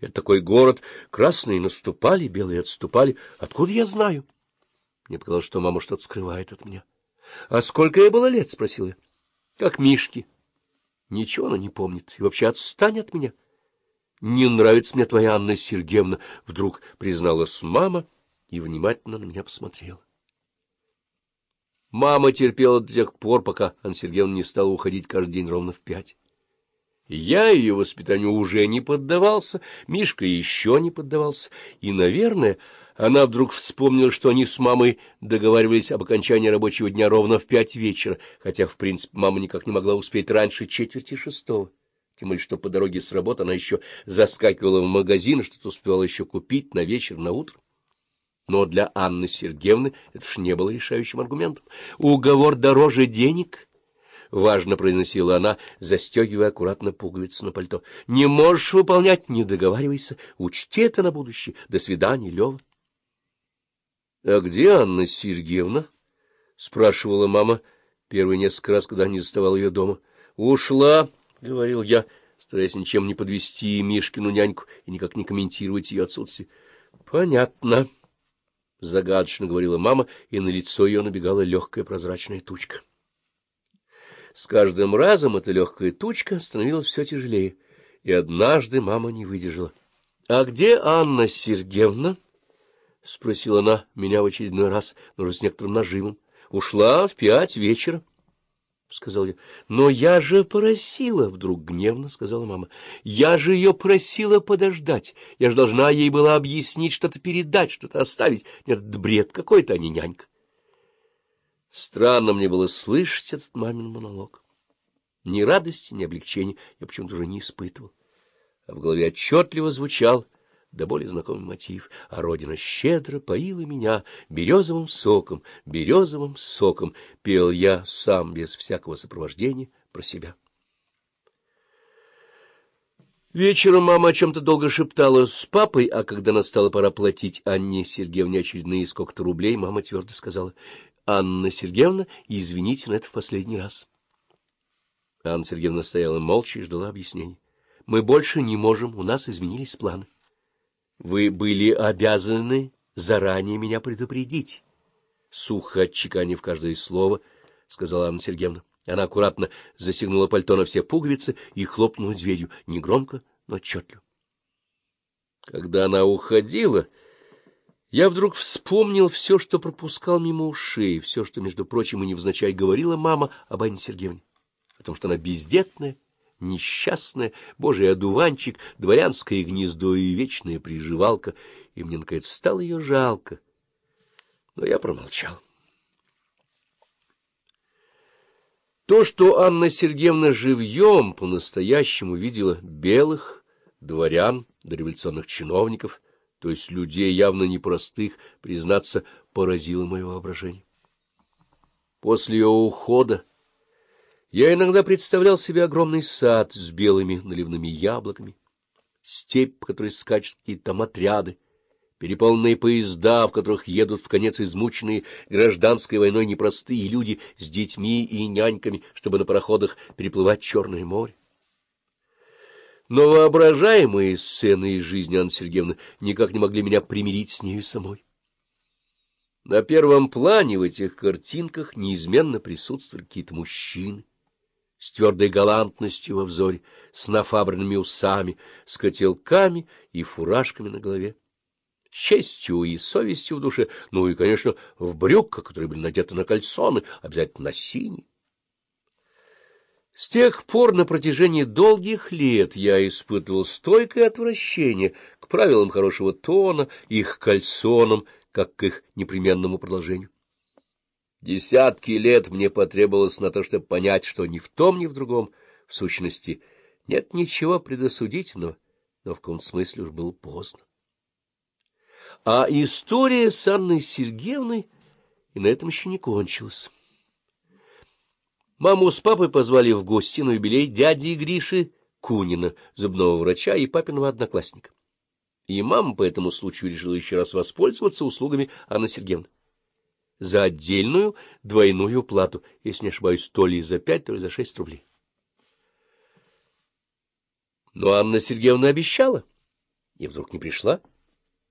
Это такой город. Красные наступали, белые отступали. Откуда я знаю? Мне показалось, что мама что-то скрывает от меня. — А сколько ей было лет? — спросил я. — Как Мишки. Ничего она не помнит. И вообще отстань от меня. — Не нравится мне твоя Анна Сергеевна, — вдруг призналась мама и внимательно на меня посмотрела. Мама терпела до тех пор, пока Анна Сергеевна не стала уходить каждый день ровно в пять. Я ее воспитанию уже не поддавался, Мишка еще не поддавался, и, наверное, она вдруг вспомнила, что они с мамой договаривались об окончании рабочего дня ровно в пять вечера, хотя, в принципе, мама никак не могла успеть раньше четверти шестого. Тем более, что по дороге с работы она еще заскакивала в магазин, что-то успевала еще купить на вечер, на утро. Но для Анны Сергеевны это ж не было решающим аргументом. Уговор дороже денег —— важно произносила она, застегивая аккуратно пуговицы на пальто. — Не можешь выполнять — не договаривайся. Учти это на будущее. До свидания, Лева. — А где Анна Сергеевна? — спрашивала мама первые несколько раз, когда не заставал ее дома. — Ушла, — говорил я, стараясь ничем не подвести Мишкину няньку и никак не комментировать ее отсутствие. — Понятно, — загадочно говорила мама, и на лицо ее набегала легкая прозрачная тучка. С каждым разом эта легкая тучка становилась все тяжелее, и однажды мама не выдержала. — А где Анна Сергеевна? — спросила она меня в очередной раз, но уже с некоторым нажимом. — Ушла в пять вечера. — сказал я. — Но я же просила, — вдруг гневно сказала мама. — Я же ее просила подождать. Я же должна ей была объяснить, что-то передать, что-то оставить. Нет, бред какой-то, а не нянька. Странно мне было слышать этот мамин монолог. Ни радости, ни облегчения я почему-то уже не испытывал. А в голове отчетливо звучал да более знакомый мотив, а Родина щедро поила меня березовым соком, березовым соком, пел я сам без всякого сопровождения про себя. Вечером мама о чем-то долго шептала с папой, а когда настала пора платить Анне Сергеевне очередные сколько-то рублей, мама твердо сказала — Анна Сергеевна, извините, но это в последний раз. Анна Сергеевна стояла молча и ждала объяснений. — Мы больше не можем, у нас изменились планы. — Вы были обязаны заранее меня предупредить. Сухо отчеканив каждое слово, — сказала Анна Сергеевна. Она аккуратно застегнула пальто на все пуговицы и хлопнула дверью, негромко, но отчетливо. Когда она уходила... Я вдруг вспомнил все, что пропускал мимо ушей, все, что, между прочим, и невзначай говорила мама об Анне Сергеевне, о том, что она бездетная, несчастная, божий одуванчик, дворянское гнездо и вечная приживалка, и мне, наконец, стало ее жалко. Но я промолчал. То, что Анна Сергеевна живьем по-настоящему видела белых дворян, дореволюционных чиновников — то есть людей явно непростых, признаться, поразило мое воображение. После ее ухода я иногда представлял себе огромный сад с белыми наливными яблоками, степь, по которой скачут какие-то там отряды, переполненные поезда, в которых едут в конец измученные гражданской войной непростые люди с детьми и няньками, чтобы на пароходах переплывать Черное море. Но воображаемые сцены из жизни Анны Сергеевны никак не могли меня примирить с нею самой. На первом плане в этих картинках неизменно присутствовали какие-то мужчины с твердой галантностью во взоре, с нафабренными усами, с котелками и фуражками на голове, с честью и совестью в душе, ну и, конечно, в брюках, которые были надеты на кальсоны, обязательно на синие. С тех пор на протяжении долгих лет я испытывал стойкое отвращение к правилам хорошего тона и к кальсонам, как к их непременному продолжению. Десятки лет мне потребовалось на то, чтобы понять, что ни в том, ни в другом, в сущности, нет ничего предосудительного, но в каком смысле уж было поздно. А история с Анной Сергеевной и на этом еще не кончилась. Маму с папой позвали в гости на юбилей дяди Гриши Кунина, зубного врача и папиного одноклассника. И мама по этому случаю решила еще раз воспользоваться услугами Анны Сергеевны. За отдельную двойную плату, если не ошибаюсь, то ли за пять, то ли за шесть рублей. Но Анна Сергеевна обещала. и вдруг не пришла.